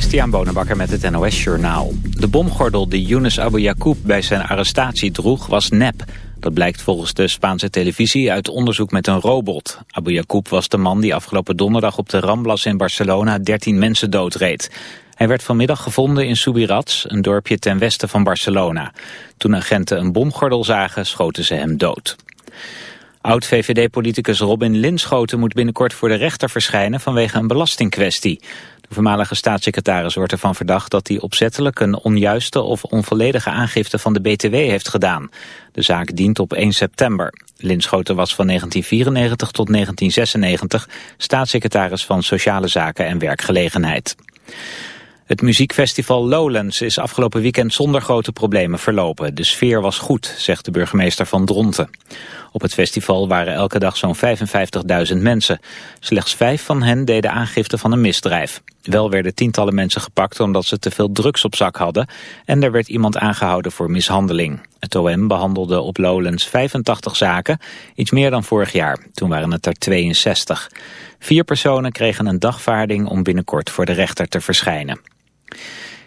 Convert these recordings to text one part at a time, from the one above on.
Christian Bonenbakker met het NOS Journaal. De bomgordel die Yunus Abu Yacoub bij zijn arrestatie droeg was nep. Dat blijkt volgens de Spaanse televisie uit onderzoek met een robot. Abu Yacoub was de man die afgelopen donderdag op de Ramblas in Barcelona 13 mensen doodreed. Hij werd vanmiddag gevonden in Subirats, een dorpje ten westen van Barcelona. Toen agenten een bomgordel zagen, schoten ze hem dood. Oud-VVD-politicus Robin Linschoten moet binnenkort voor de rechter verschijnen vanwege een belastingkwestie. De voormalige staatssecretaris wordt ervan verdacht dat hij opzettelijk een onjuiste of onvolledige aangifte van de BTW heeft gedaan. De zaak dient op 1 september. Linschoten was van 1994 tot 1996 staatssecretaris van Sociale Zaken en Werkgelegenheid. Het muziekfestival Lowlands is afgelopen weekend zonder grote problemen verlopen. De sfeer was goed, zegt de burgemeester van Dronten. Op het festival waren elke dag zo'n 55.000 mensen. Slechts vijf van hen deden aangifte van een misdrijf. Wel werden tientallen mensen gepakt omdat ze te veel drugs op zak hadden... en er werd iemand aangehouden voor mishandeling. Het OM behandelde op Lowlands 85 zaken, iets meer dan vorig jaar. Toen waren het er 62. Vier personen kregen een dagvaarding om binnenkort voor de rechter te verschijnen.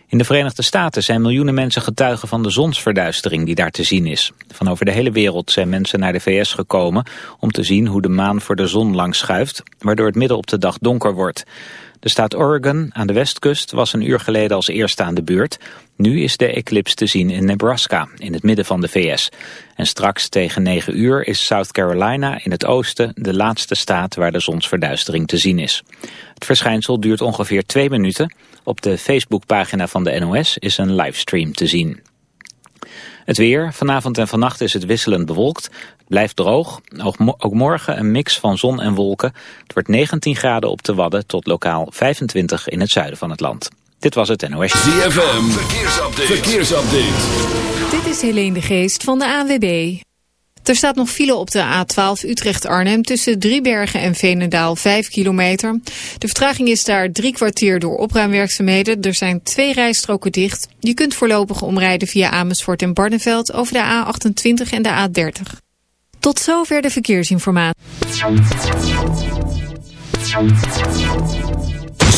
In de Verenigde Staten zijn miljoenen mensen getuigen van de zonsverduistering die daar te zien is. Van over de hele wereld zijn mensen naar de VS gekomen om te zien hoe de maan voor de zon langs schuift, waardoor het midden op de dag donker wordt. De staat Oregon aan de westkust was een uur geleden als eerste aan de beurt. Nu is de eclipse te zien in Nebraska, in het midden van de VS. En straks tegen 9 uur is South Carolina in het oosten de laatste staat waar de zonsverduistering te zien is. Het verschijnsel duurt ongeveer twee minuten. Op de Facebookpagina van de NOS is een livestream te zien. Het weer. Vanavond en vannacht is het wisselend bewolkt. Het blijft droog. Ook morgen een mix van zon en wolken. Het wordt 19 graden op de Wadden tot lokaal 25 in het zuiden van het land. Dit was het NOS. ZFM. Verkeersupdate. Verkeersupdate. Dit is Helene de Geest van de AWB. Er staat nog file op de A12 Utrecht-Arnhem tussen Driebergen en Veenendaal 5 kilometer. De vertraging is daar drie kwartier door opruimwerkzaamheden. Er zijn twee rijstroken dicht. Je kunt voorlopig omrijden via Amersfoort en Barneveld over de A28 en de A30. Tot zover de verkeersinformatie.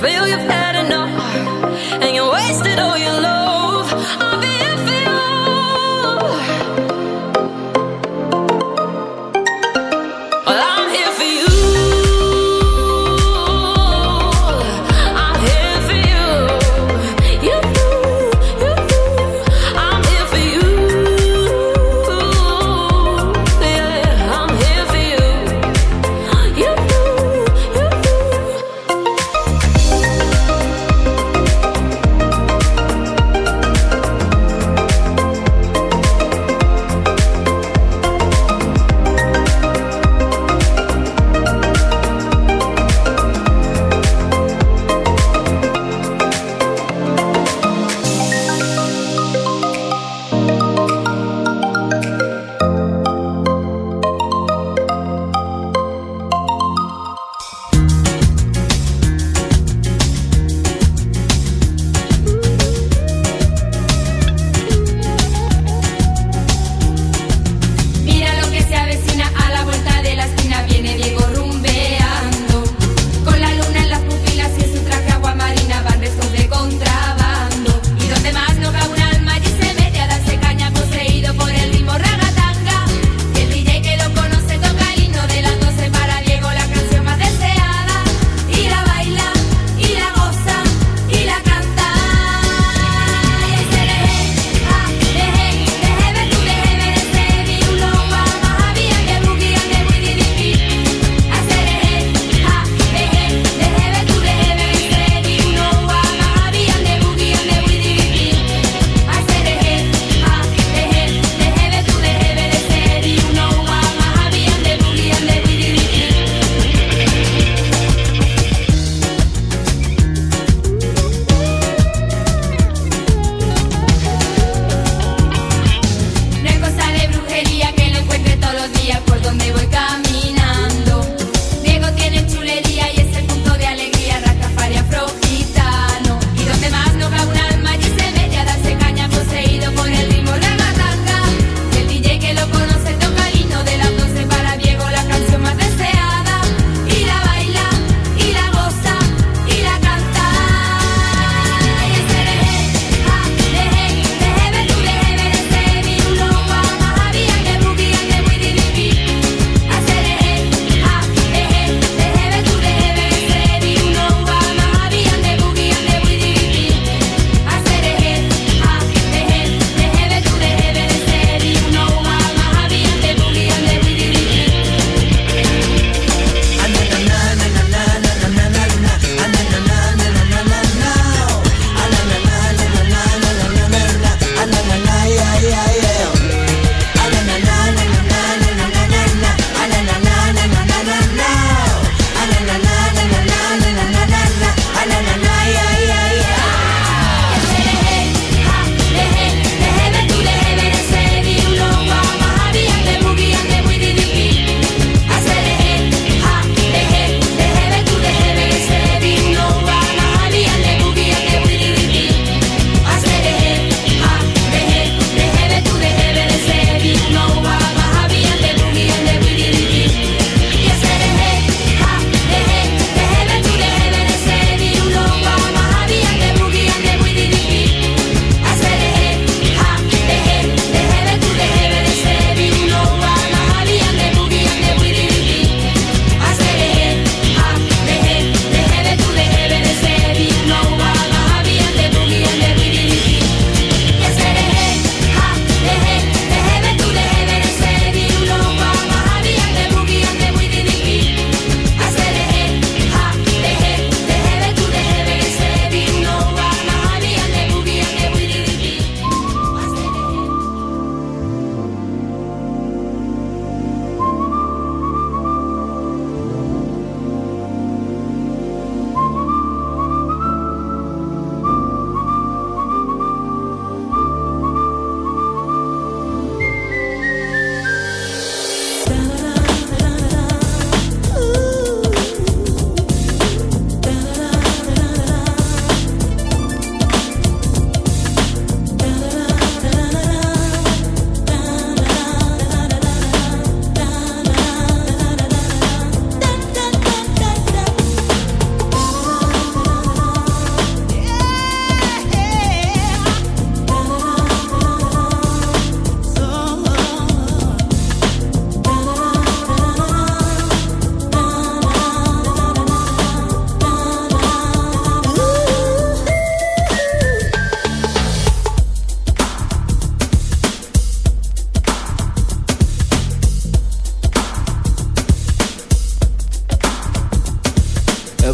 feel you've had enough and you wasted all your love.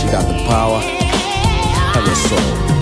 she got the power and the soul.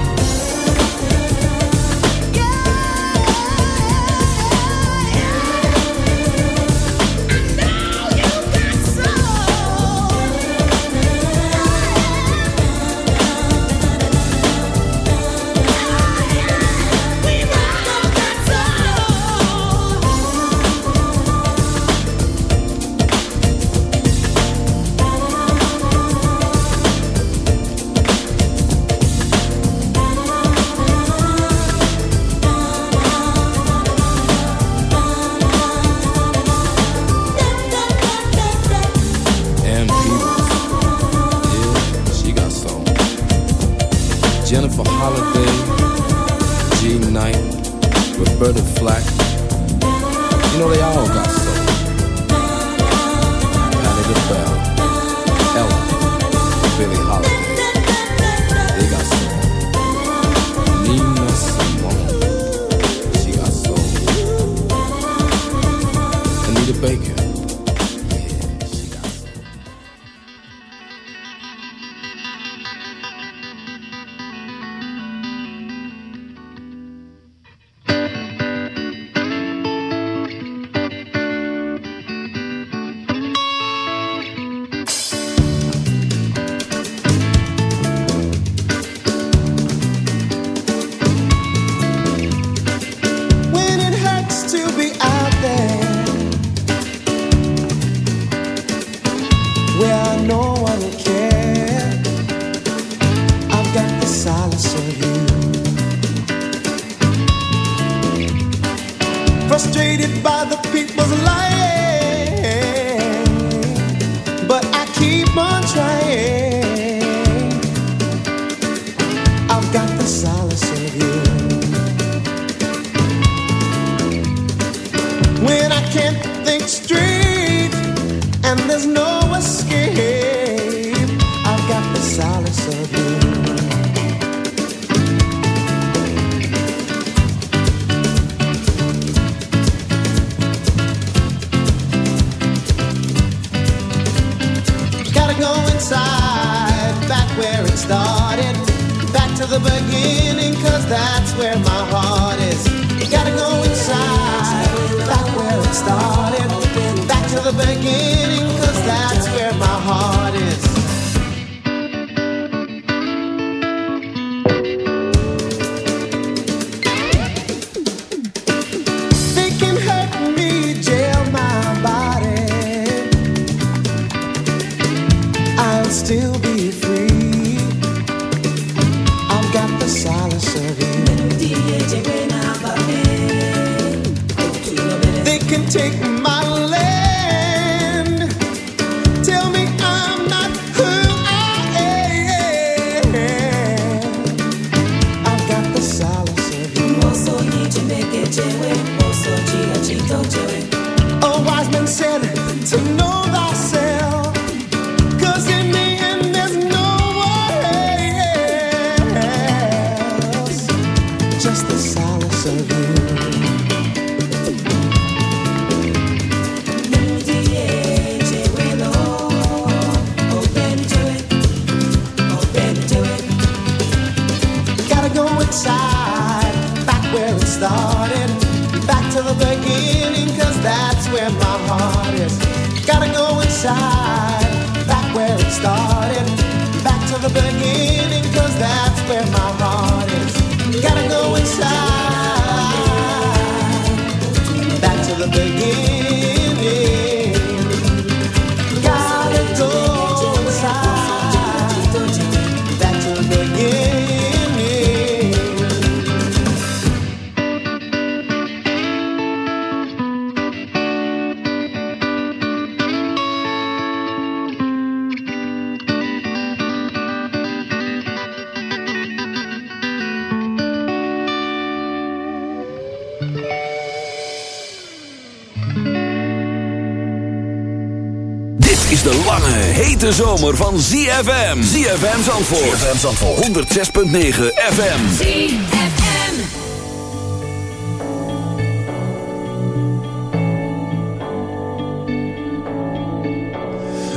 van ZFM. ZFM Zandvoort. ZFM Zandvoort. 106.9 FM. ZFM.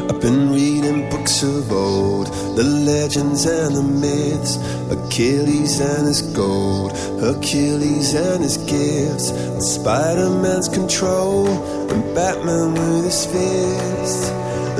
I've been reading books of old. The legends and the myths. Achilles and his gold. Hercules and his gifts. Spider-Man's control. And Batman with his fist.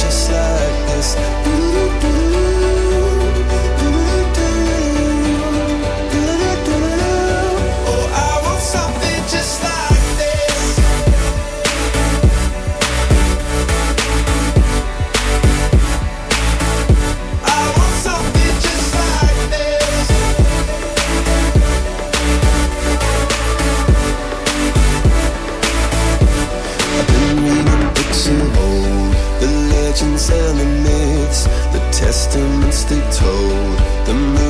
just like this. the moon.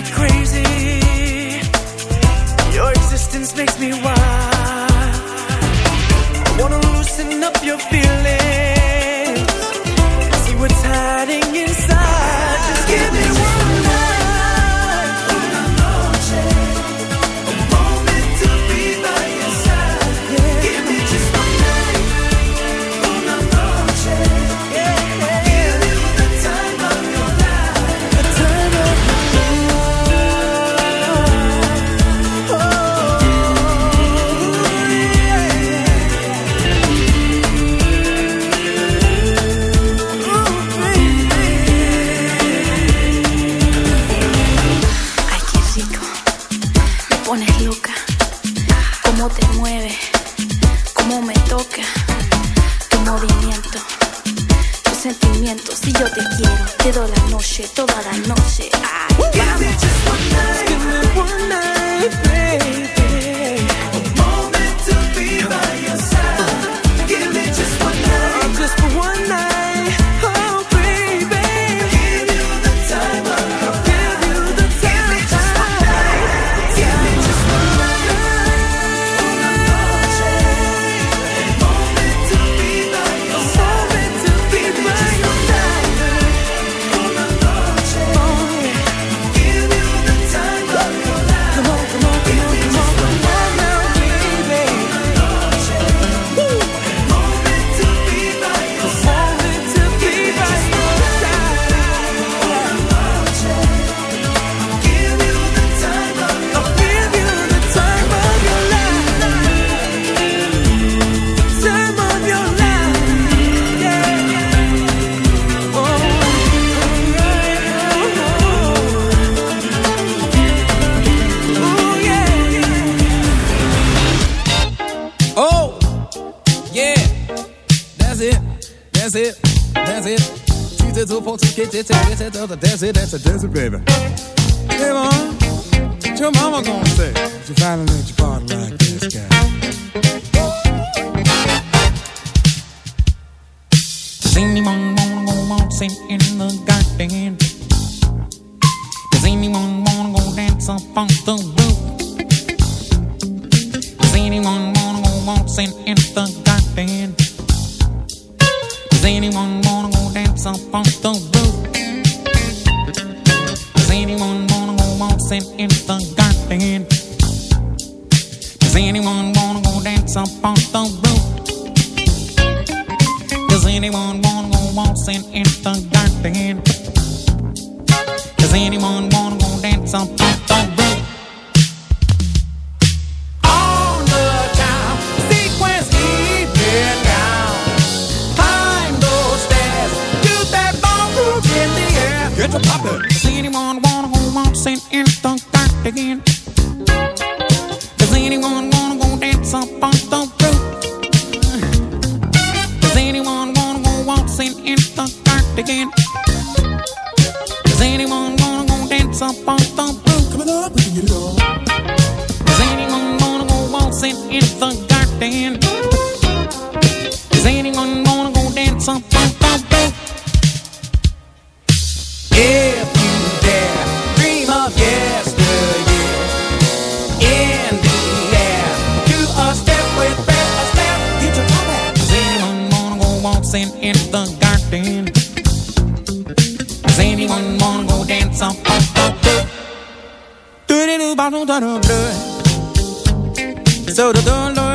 me crazy. Your existence makes me wild. shit, it's a, it's a, it's a, that's it, that's a, that's baby. Hey, mom, your mama gonna say? You finally your dancing in the garden. Does anyone wanna go dance on the dirt? Do do do do do do do. So do do do.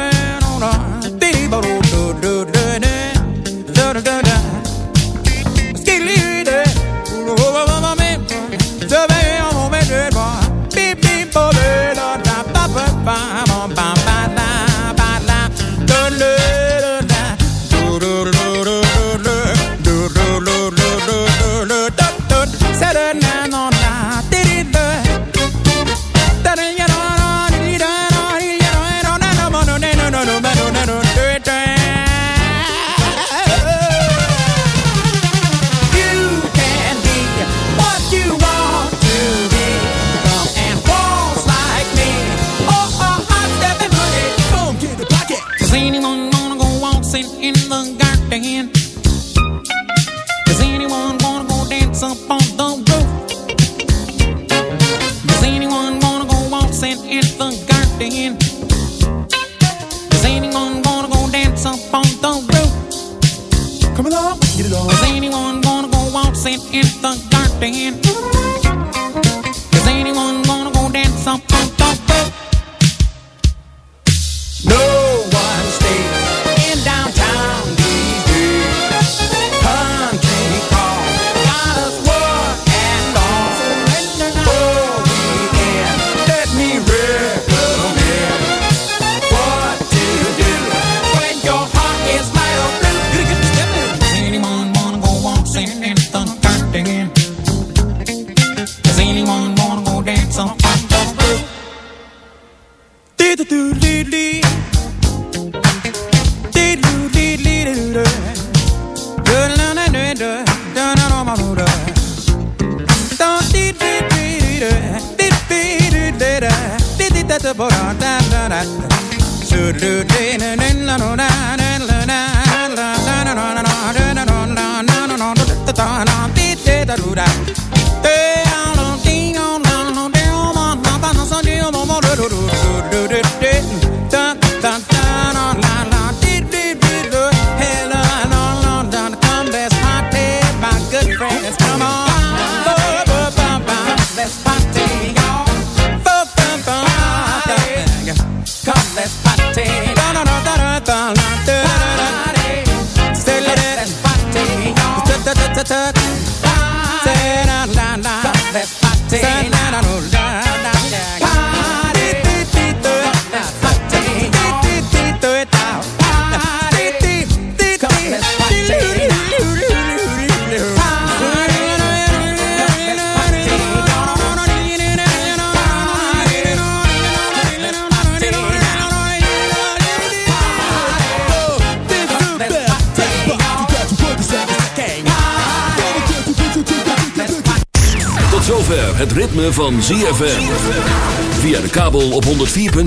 绿绿。